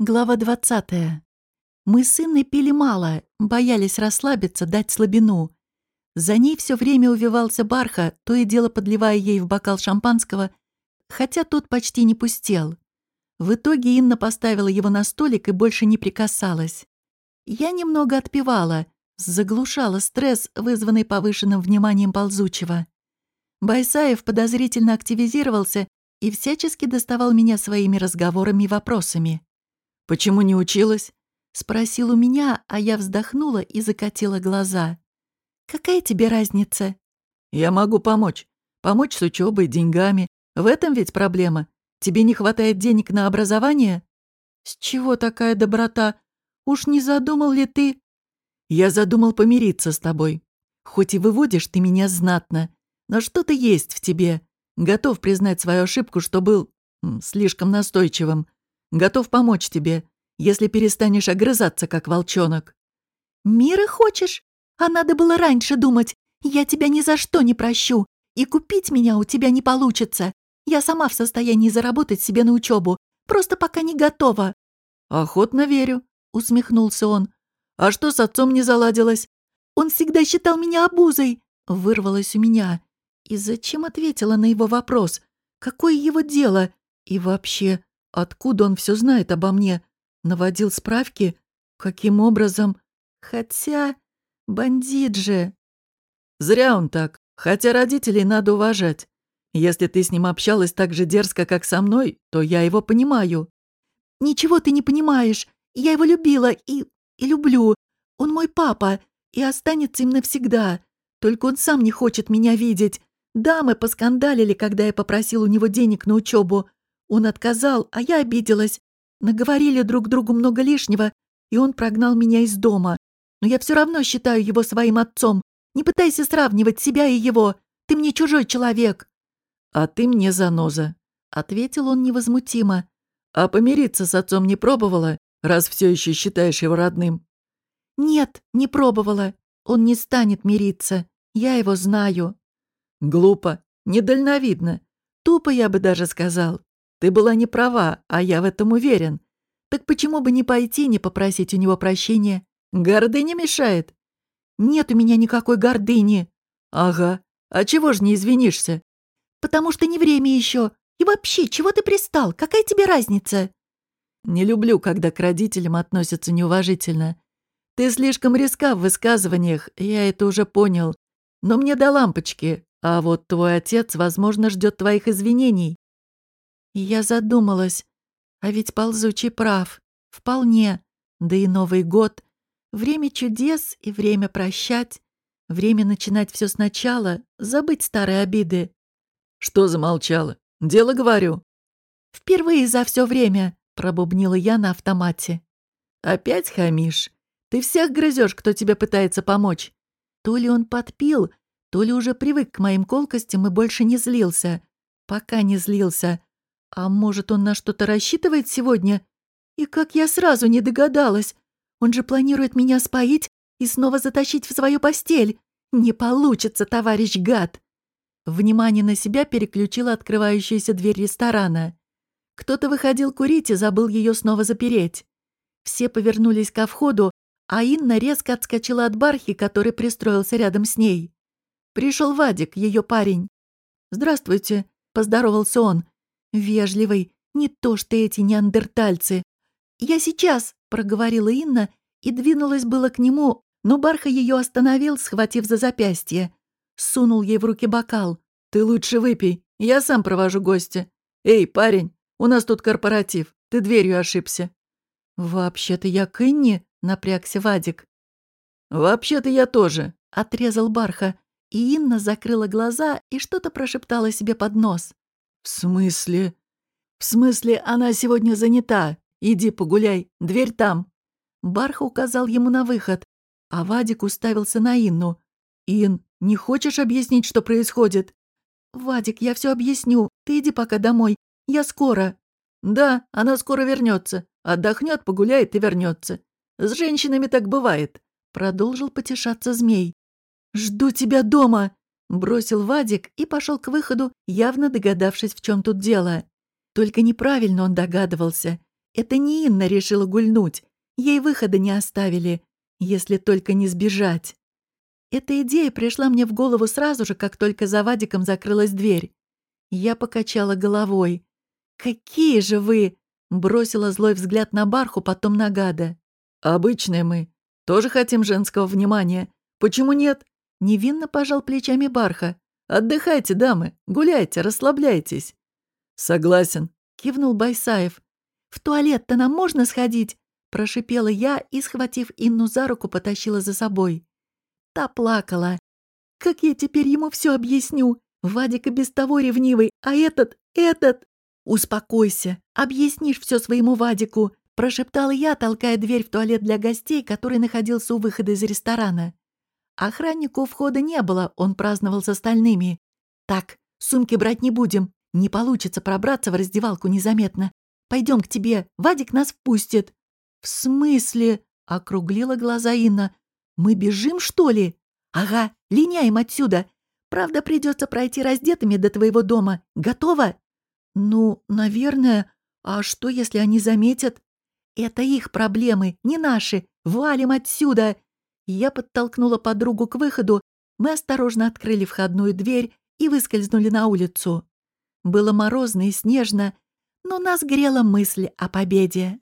Глава 20. Мы с Инной пили мало, боялись расслабиться, дать слабину. За ней все время увивался Барха, то и дело подливая ей в бокал шампанского, хотя тот почти не пустел. В итоге Инна поставила его на столик и больше не прикасалась. Я немного отпевала, заглушала стресс, вызванный повышенным вниманием ползучего. Байсаев подозрительно активизировался и всячески доставал меня своими разговорами и вопросами. «Почему не училась?» — спросил у меня, а я вздохнула и закатила глаза. «Какая тебе разница?» «Я могу помочь. Помочь с учебой, деньгами. В этом ведь проблема. Тебе не хватает денег на образование?» «С чего такая доброта? Уж не задумал ли ты?» «Я задумал помириться с тобой. Хоть и выводишь ты меня знатно, но что-то есть в тебе. Готов признать свою ошибку, что был слишком настойчивым. Готов помочь тебе, если перестанешь огрызаться, как волчонок». «Мира хочешь? А надо было раньше думать. Я тебя ни за что не прощу. И купить меня у тебя не получится. Я сама в состоянии заработать себе на учебу. Просто пока не готова». «Охотно верю», — усмехнулся он. «А что с отцом не заладилось?» «Он всегда считал меня обузой», — вырвалось у меня. И зачем ответила на его вопрос? Какое его дело? И вообще, Откуда он все знает обо мне? Наводил справки? Каким образом? Хотя... Бандит же. Зря он так. Хотя родителей надо уважать. Если ты с ним общалась так же дерзко, как со мной, то я его понимаю. Ничего ты не понимаешь. Я его любила и... и люблю. Он мой папа и останется им навсегда. Только он сам не хочет меня видеть. Да, мы поскандалили, когда я попросил у него денег на учебу. Он отказал, а я обиделась. Наговорили друг другу много лишнего, и он прогнал меня из дома. Но я все равно считаю его своим отцом. Не пытайся сравнивать себя и его. Ты мне чужой человек». «А ты мне заноза», — ответил он невозмутимо. «А помириться с отцом не пробовала, раз все еще считаешь его родным?» «Нет, не пробовала. Он не станет мириться. Я его знаю». «Глупо, недальновидно. Тупо, я бы даже сказал. Ты была не права, а я в этом уверен. Так почему бы не пойти, не попросить у него прощения? Гордыня мешает. Нет у меня никакой гордыни. Ага. А чего ж не извинишься? Потому что не время еще. И вообще, чего ты пристал? Какая тебе разница? Не люблю, когда к родителям относятся неуважительно. Ты слишком резка в высказываниях, я это уже понял. Но мне до лампочки, а вот твой отец, возможно, ждет твоих извинений. И я задумалась, а ведь ползучий прав. Вполне. Да и Новый год. Время чудес и время прощать. Время начинать все сначала, забыть старые обиды. Что замолчала? Дело говорю. Впервые за все время, пробубнила я на автомате. Опять хамишь? Ты всех грызешь, кто тебе пытается помочь. То ли он подпил, то ли уже привык к моим колкостям и больше не злился. Пока не злился. А может, он на что-то рассчитывает сегодня? И как я сразу не догадалась. Он же планирует меня споить и снова затащить в свою постель. Не получится, товарищ гад. Внимание на себя переключила открывающаяся дверь ресторана. Кто-то выходил курить и забыл ее снова запереть. Все повернулись ко входу, а Инна резко отскочила от бархи, который пристроился рядом с ней. Пришел Вадик, ее парень. «Здравствуйте», — поздоровался он. Вежливый, не то что эти неандертальцы. «Я сейчас», — проговорила Инна и двинулась было к нему, но Барха ее остановил, схватив за запястье. Сунул ей в руки бокал. «Ты лучше выпей, я сам провожу гостя. Эй, парень, у нас тут корпоратив, ты дверью ошибся». «Вообще-то я к Инне», — напрягся Вадик. «Вообще-то я тоже», — отрезал Барха, и Инна закрыла глаза и что-то прошептала себе под нос. «В смысле?» «В смысле, она сегодня занята. Иди погуляй, дверь там». Барха указал ему на выход, а Вадик уставился на Инну. «Ин, не хочешь объяснить, что происходит?» «Вадик, я все объясню. Ты иди пока домой. Я скоро». «Да, она скоро вернется. Отдохнет, погуляет и вернется. С женщинами так бывает», — продолжил потешаться змей. «Жду тебя дома!» Бросил Вадик и пошел к выходу, явно догадавшись, в чем тут дело. Только неправильно он догадывался. Это не Инна решила гульнуть. Ей выхода не оставили, если только не сбежать. Эта идея пришла мне в голову сразу же, как только за Вадиком закрылась дверь. Я покачала головой. «Какие же вы!» — бросила злой взгляд на Барху, потом на Гада. «Обычные мы. Тоже хотим женского внимания. Почему нет?» Невинно пожал плечами Барха. «Отдыхайте, дамы, гуляйте, расслабляйтесь». «Согласен», — кивнул Байсаев. «В туалет-то нам можно сходить?» — прошипела я и, схватив Инну за руку, потащила за собой. Та плакала. «Как я теперь ему все объясню? Вадик и без того ревнивый, а этот, этот...» «Успокойся, объяснишь все своему Вадику», — прошептала я, толкая дверь в туалет для гостей, который находился у выхода из ресторана. Охраннику входа не было, он праздновал с остальными. «Так, сумки брать не будем. Не получится пробраться в раздевалку незаметно. Пойдем к тебе, Вадик нас впустит». «В смысле?» — округлила глаза Инна. «Мы бежим, что ли?» «Ага, линяем отсюда. Правда, придется пройти раздетыми до твоего дома. Готово?» «Ну, наверное. А что, если они заметят?» «Это их проблемы, не наши. Валим отсюда!» Я подтолкнула подругу к выходу, мы осторожно открыли входную дверь и выскользнули на улицу. Было морозно и снежно, но нас грела мысль о победе.